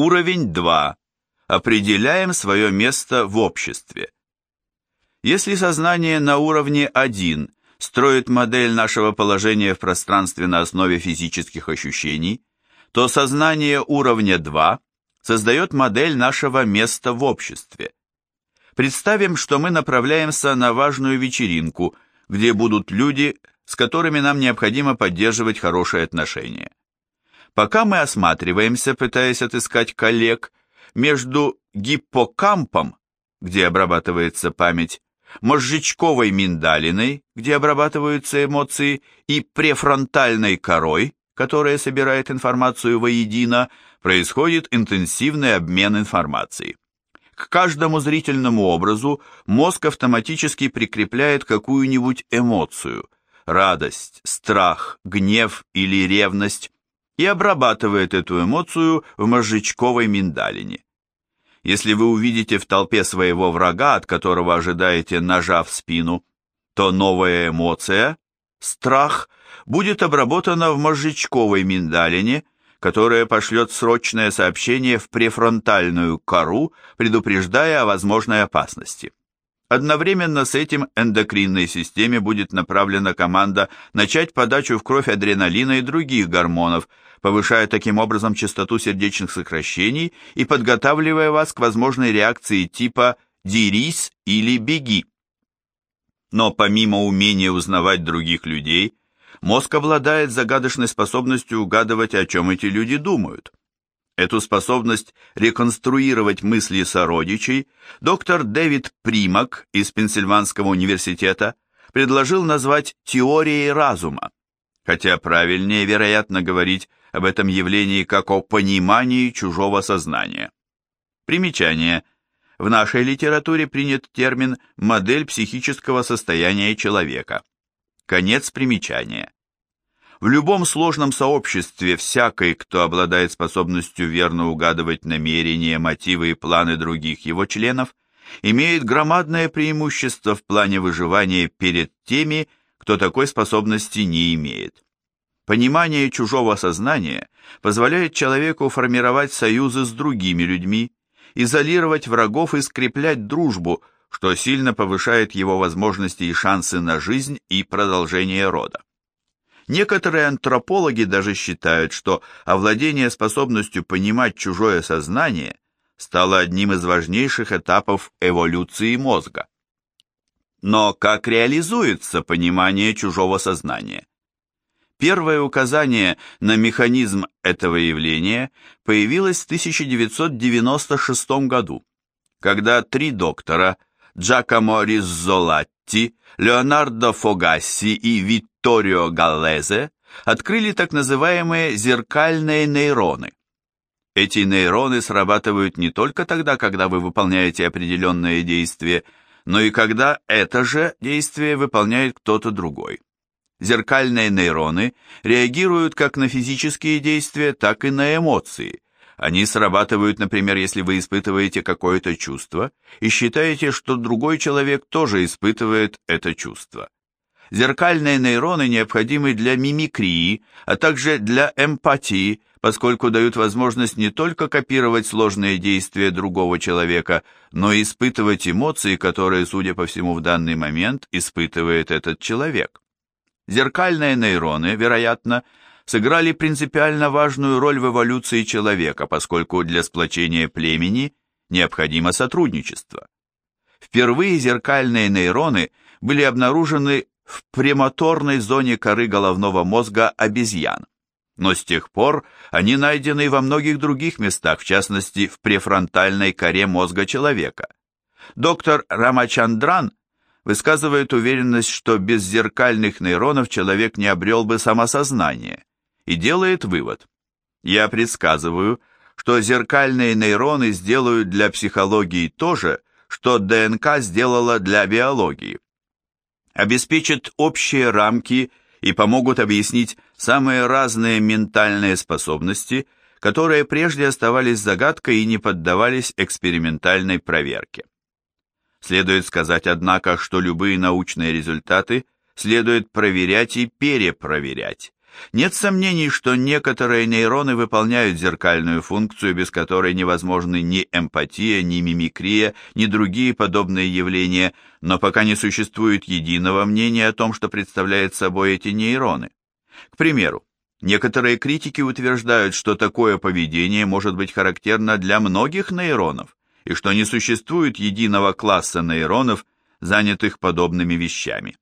Уровень 2. Определяем свое место в обществе. Если сознание на уровне 1 строит модель нашего положения в пространстве на основе физических ощущений, то сознание уровня 2 создает модель нашего места в обществе. Представим, что мы направляемся на важную вечеринку, где будут люди, с которыми нам необходимо поддерживать хорошие отношения. Пока мы осматриваемся, пытаясь отыскать коллег, между гиппокампом, где обрабатывается память, мозжечковой миндалиной, где обрабатываются эмоции, и префронтальной корой, которая собирает информацию воедино, происходит интенсивный обмен информацией. К каждому зрительному образу мозг автоматически прикрепляет какую-нибудь эмоцию – радость, страх, гнев или ревность – и обрабатывает эту эмоцию в мозжечковой миндалине. Если вы увидите в толпе своего врага, от которого ожидаете ножа в спину, то новая эмоция, страх, будет обработана в мозжечковой миндалине, которая пошлет срочное сообщение в префронтальную кору, предупреждая о возможной опасности. Одновременно с этим эндокринной системе будет направлена команда начать подачу в кровь адреналина и других гормонов, повышая таким образом частоту сердечных сокращений и подготавливая вас к возможной реакции типа «дерись» или «беги». Но помимо умения узнавать других людей, мозг обладает загадочной способностью угадывать, о чем эти люди думают. Эту способность реконструировать мысли сородичей доктор Дэвид Примак из Пенсильванского университета предложил назвать теорией разума, хотя правильнее, вероятно, говорить об этом явлении как о понимании чужого сознания. Примечание. В нашей литературе принят термин «модель психического состояния человека». Конец примечания. В любом сложном сообществе всякий, кто обладает способностью верно угадывать намерения, мотивы и планы других его членов, имеет громадное преимущество в плане выживания перед теми, кто такой способности не имеет. Понимание чужого сознания позволяет человеку формировать союзы с другими людьми, изолировать врагов и скреплять дружбу, что сильно повышает его возможности и шансы на жизнь и продолжение рода. Некоторые антропологи даже считают, что овладение способностью понимать чужое сознание стало одним из важнейших этапов эволюции мозга. Но как реализуется понимание чужого сознания? Первое указание на механизм этого явления появилось в 1996 году, когда три доктора Джакомо Риззолатти, Леонардо Фогасси и Витторио Галлезе открыли так называемые зеркальные нейроны. Эти нейроны срабатывают не только тогда, когда вы выполняете определенное действие, но и когда это же действие выполняет кто-то другой. Зеркальные нейроны реагируют как на физические действия, так и на эмоции, они срабатывают, например, если вы испытываете какое-то чувство и считаете, что другой человек тоже испытывает это чувство. Зеркальные нейроны необходимы для мимикрии, а также для эмпатии, поскольку дают возможность не только копировать сложные действия другого человека, но и испытывать эмоции, которые, судя по всему, в данный момент испытывает этот человек. Зеркальные нейроны, вероятно, сыграли принципиально важную роль в эволюции человека, поскольку для сплочения племени необходимо сотрудничество. Впервые зеркальные нейроны были обнаружены в премоторной зоне коры головного мозга обезьян, но с тех пор они найдены во многих других местах, в частности в префронтальной коре мозга человека. Доктор Рамачандран высказывает уверенность, что без зеркальных нейронов человек не обрел бы самосознание, и делает вывод. Я предсказываю, что зеркальные нейроны сделают для психологии то же, что ДНК сделала для биологии. Обеспечат общие рамки и помогут объяснить самые разные ментальные способности, которые прежде оставались загадкой и не поддавались экспериментальной проверке. Следует сказать, однако, что любые научные результаты следует проверять и перепроверять, Нет сомнений, что некоторые нейроны выполняют зеркальную функцию, без которой невозможны ни эмпатия, ни мимикрия, ни другие подобные явления, но пока не существует единого мнения о том, что представляют собой эти нейроны. К примеру, некоторые критики утверждают, что такое поведение может быть характерно для многих нейронов, и что не существует единого класса нейронов, занятых подобными вещами.